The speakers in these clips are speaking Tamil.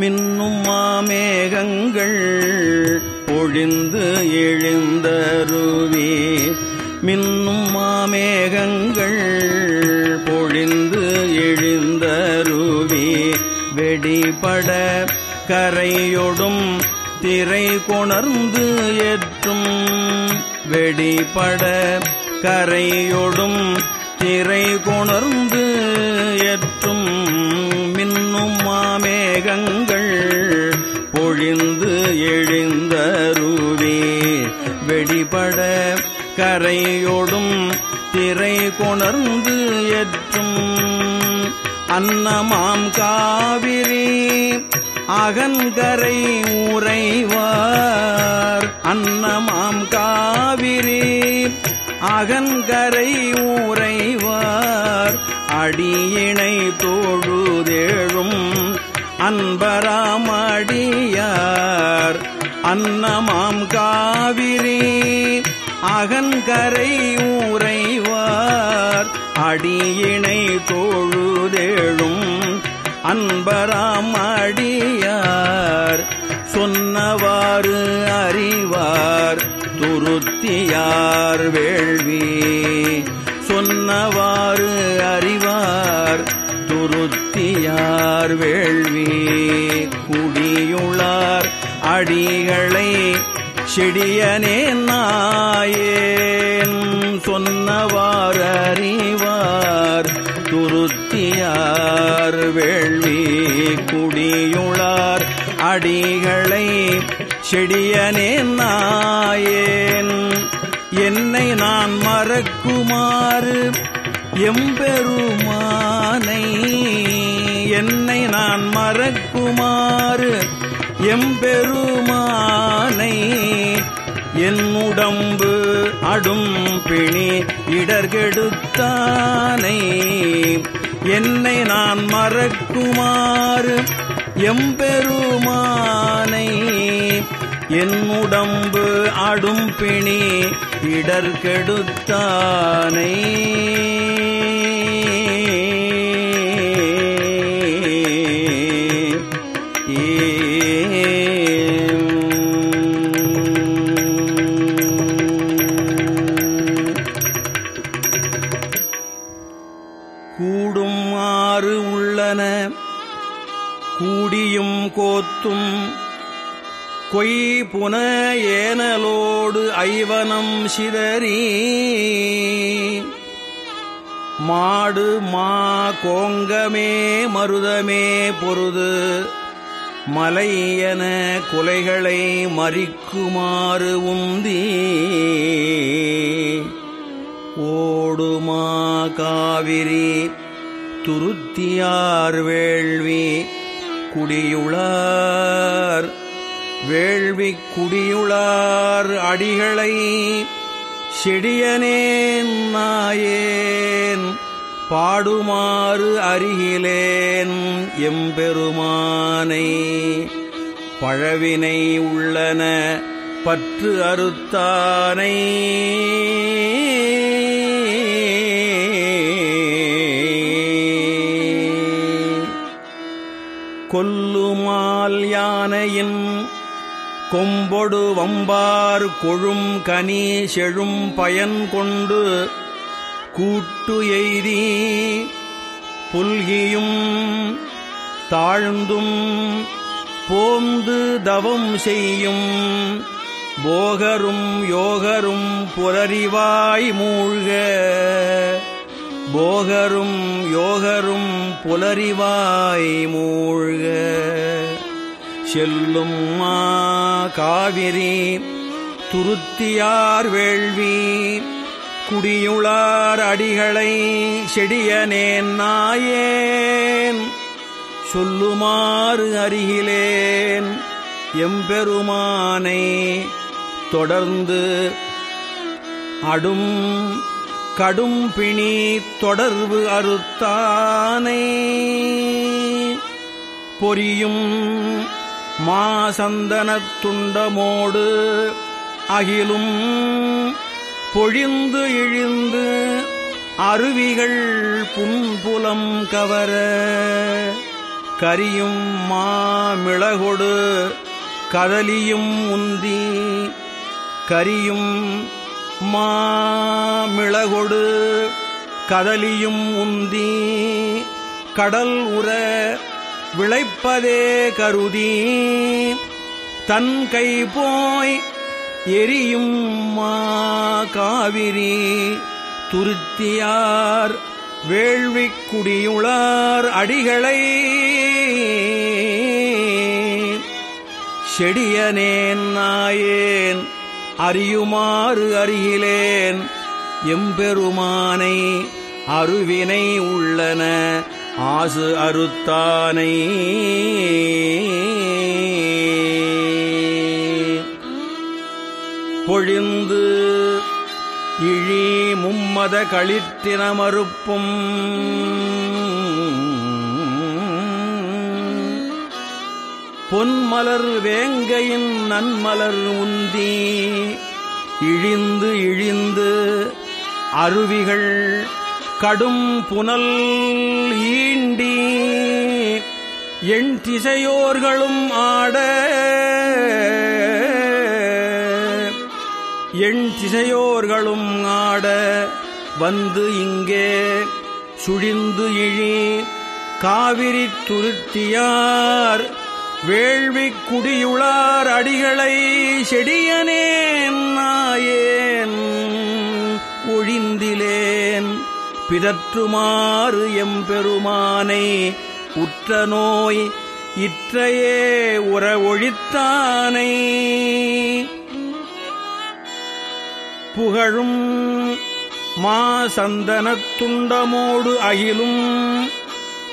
மின்னும் மாமேகங்கள் பொழிந்து எழுந்தருவே. மின்னும் மாமேகங்கள் பொழிந்து எழுந்தருவே. வெடிபட கரையொடும் திரை கொணர்ந்து ஏற்றும். வெடிபட கரையொடும் திரை கொணர்ந்து பொழிந்து எழுந்தருவே வெடிபட கரையோடும் திரை கொணர்ந்து ஏற்றும் அன்னமாம் காவிரி அகன்கரை உறைவார். அன்னமாம் காவிரி அகன்கரை உறைவார். அடியினை தோழுதேழும் அன்பராமடியார் அன்னமாம் காவிரி அகன்கரை ஊரைவார் அடியினை தோழுதேழும் அன்பராமடியார் சொன்னவாறு அறிவார் துருத்தியார் வேள்வி சொன்னவாறு அறிவார் துருத்தியார் வேள்வி. அடிகளை செடியனே நாயேன் சொன்னவார் அறிவார் துருத்தியார் வேள்வி குடியுளார் அடிகளை செடியனே நாயேன். என்னை நான் மறக்குமாறு எம்பெருமானை. என்னை நான் மறக்குமாறு எம்பெருமானை என்னுடம்பு அடும் பிணி இடர்கெடுத்தானை. என்னை நான் மறக்குமாறு எம்பெருமானை என்னுடம்பு அடும் பிணி இடர்கெடுத்தானை. கொய் புன ஏனலோடு ஐவனம் சிதறி மாடு மா கோங்கமே மருதமே பொருது மலை என குலைகளை மறிக்குமாறு உந்தி ஓடுமா காவிரி துருத்தியார் வேள்வி குடியுளார். வேள்வி குடியுளார் அடிகளை செடியனேன் நாயேன். பாடுமாறு அருகிலேன் எம்பெருமானை. பழவினை உள்ளன பற்று அறுத்தானை. கொம்பொடு வம்பார் கொழும் கனி செழும் பயன் கொண்டு கூட்டு எய்தி புல்கியும் தாழ்ந்தும் போந்து தவம் செய்யும் போகரும் யோகரும் புலறிவாய் மூழ்க. போகரும் யோகரும் புலறிவாய் மூழ்க. செல்லும் மா காவிரி துருத்தியார் வேள்வி குடியுளார் அடிகளை செடியனேன் நாயேன். சொல்லுமாறு அருகிலேன் எம்பெருமானை தொடர்ந்து அடும் கடும் பிணி தொடர்பு அறுத்தானை. பொரியும் மாசந்தனத் துண்டமோடு அகிலும் பொழிந்து இழிந்து அருவிகள் புன்புலம் கவர கரியும் மாமிளகொடு கதலியும் உந்தி கரியும் மாமிளகொடு கதலியும் உந்தி கடல் உற விளைப்பதே கருதி. தன் கை போய் எரியும் மா காவிரி. துருத்தியார் வேள்விக் குடியுளார் அடிகளை. செடியனேன் நாயேன் அறியுமாறு அறியிலேன். எம்பெருமானை அருவினை உள்ளன. ஆசு அறுத்தானை. பொழிந்து இழி மும்மத களிற்றினமறுப்பும் பொன்மலர் வேங்கையின் நன்மலர் உந்தி இழிந்து இழிந்து அருவிகள் கடும் புனல் ஈண்டி எண் திசையோர்களும் ஆட எண் திசையோர்களும் ஆட வந்து இங்கே சுழிந்து இழி காவிரி துருத்தியார் வேள்விக் குடியுளார் அடிகளை செடியனேன் நாயேன் ஒழிந்திலேன். பிதற்றுமாறு எம்பெருமானை உற்ற நோய் இற்றையே உற ஒழித்தானை புகழும் மா சந்தனத் துண்டமோடு அகிலும்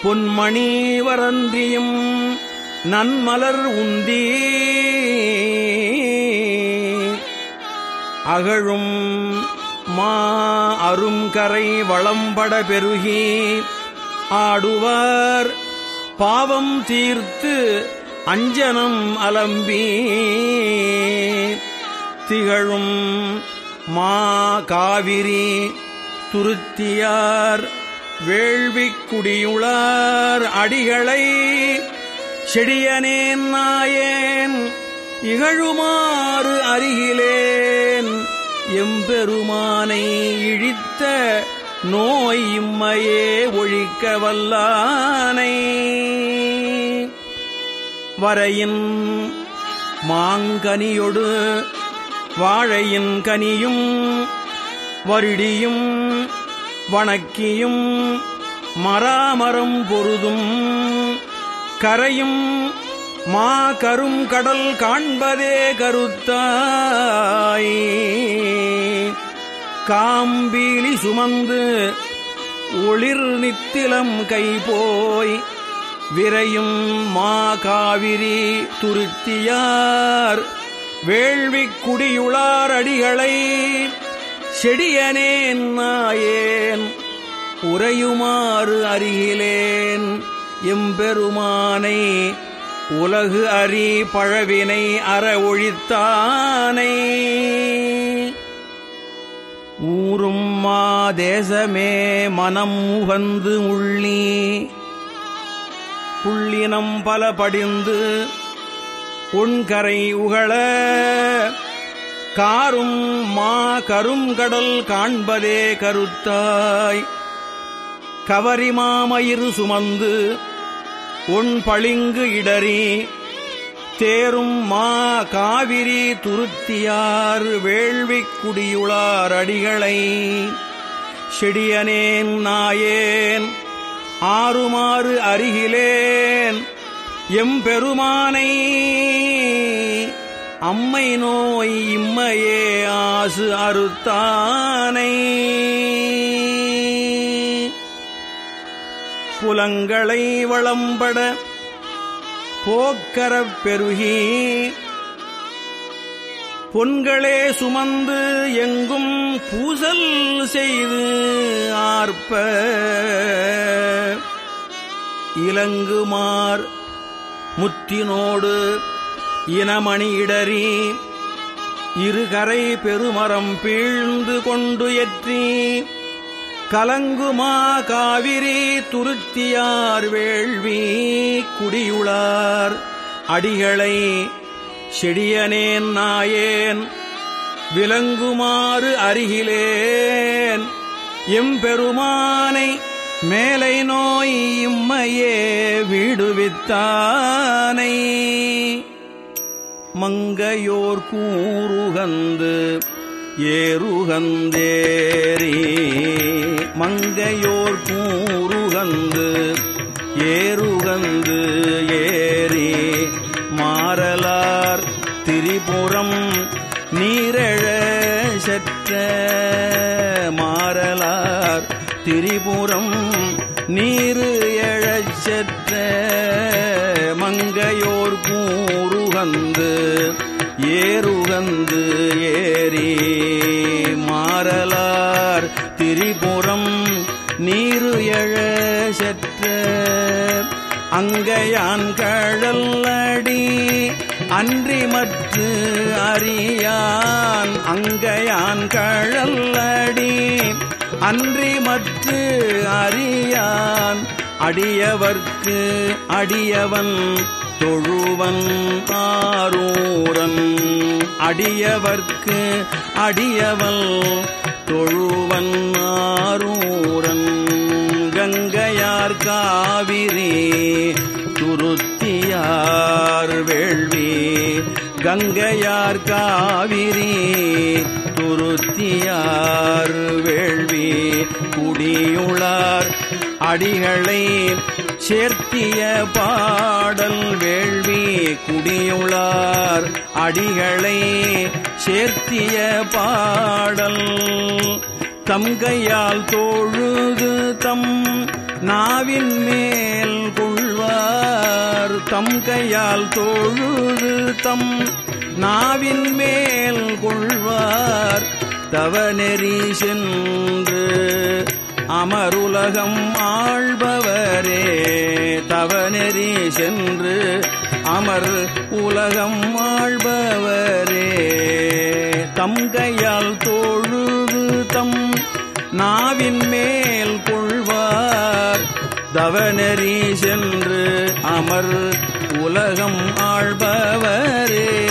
பொன்மணி வரந்தியும் நன்மலர் உந்தி. அகழும் மா அருங்கரை வளம்பட பெருகி ஆடுவார். பாவம் தீர்த்து அஞ்சனம் அலம்பி திகழும் மா காவிரி துருத்தியார். வேள்விக் குடியுளார் அடிகளை செடியனேன் நாயேன். இகழுமாறு அருகிலேன். எம்பெருமானை இழித்த நோய் இம்மையே ஒழிக்க வல்லானை. வரையின் மாங்கனியொடு வாழையின் கனியும் வருடியும் வணக்கியும் மராமரம் பொருதும் கரையும் மா கரும் கடல் காண்பதே கருத்தாய். காம்பீலி சுமந்து ஒளிர் நித்திலம் கை போய் விரையும் மா காவிரி துருத்தியார். வேள்விக் குடியுளார் அடிகளை செடியனேன் நாயேன். உறையுமாறு அருகிலேன் எம்பெருமானை உலகு அறி பழவினை அற ஒழித்தானை. ஊரும்மா தேசமே மனம் உகந்து உள்ளி. புள்ளினம் பல படிந்து உண்கரை உகள காரும் மா கருங்கடல் காண்பதே கருத்தாய். கவரிமாமயிறு சுமந்து உன் பளிங்கு இடறி தேரும் மா காவிரி துருத்தியார் வேள்விக் குடியுளார் அடிகளை. செடியனேன் நாயேன் ஆறுமாறு அருகிலேன் எம்பெருமானை. அம்மை நோய் இம்மையே ஆசு அறுத்தானை. புலங்களை வளம்பட போக்கரப் பெருகி பொன்களே சுமந்து எங்கும் பூசல் செய்து ஆர்ப்ப இலங்குமார் முத்தினோடு இனமணி இடறி இருகரை பெருமரம் பீழ்ந்து கொண்டு எற்றி கலங்குமா காவிரி துருத்தியார் வேள்வி குடியுளார். அடிகளை செடியனேன் நாயேன் விளங்குமாறு அருகிலேன். எம்பெருமானை மேலை நோய் இம்மையே விடுவித்தானை மங்கையோர் கூறுகந்து ஏறுகந்தேரி மங்கையோர் கூறுகந்து ஏறுகந்து ஏறி மாறலார் திரிபுரம் நீரழ சற்ற மாறலார் திரிபுரம் நீரு எழச்சற்ற மங்கையோர் கூறுகந்து ஏறுகந்து ஏறி மாறலார் திரிபுரம் நீரு எழ செற்ற அங்கையான் கழல்லடி அன்றி மற்று அறியான் அங்கையான் கழல்லடி அன்றி மற்று அறியான் அடியவர்க்கு அடியவன் தொழுவன் ஆரூரன். அடியவர்க்கு அடியவள் தொழுவன் ஆரூரன். கங்கையார் காவிரி துருத்தியார் வேள்வி. கங்கையார் காவிரி துருத்தியார் வேள்வி. குடியுளார் அடிகளை சேர்த்திய பாடல் வேள்வி குடியுளார். அடிகளை சேர்த்திய பாடல் தம் கையால் தோழுது தம் நாவின் மேல் கொள்வார். தம் கையால் தோழுது தம் நாவின் மேல் கொள்வார். தவநெறி சென்று அமருலகம் ஆள்பவரே தவநெறி சென்று அமர் உலகம் ஆள்பவரே. தம் கையால் தோழுது தம் நாவின் மேல் கொள்வார். தவநெறி சென்று அமர் உலகம் ஆள்பவரே.